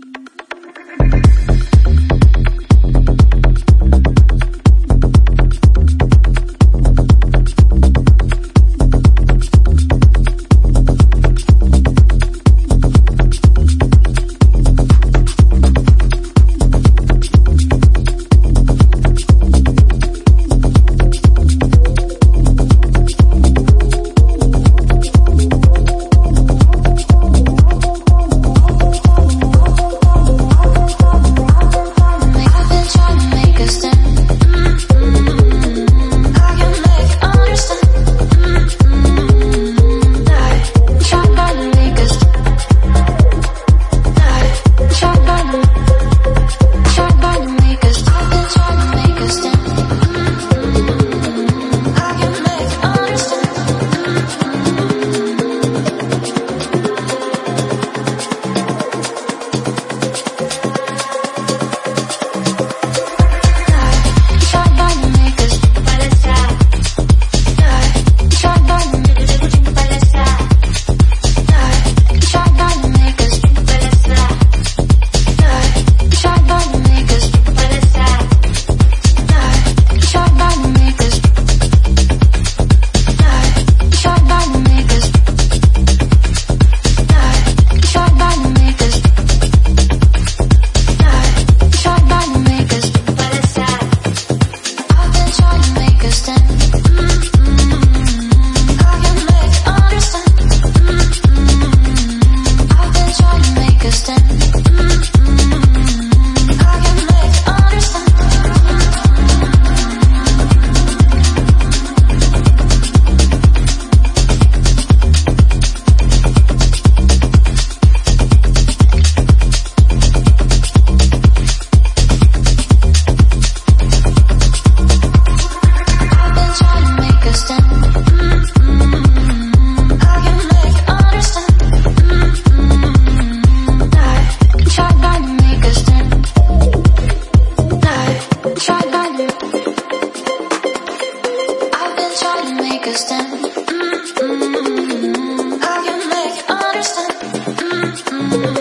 何? pretend Mm-hmm. I can make you understand. Mm-hmm.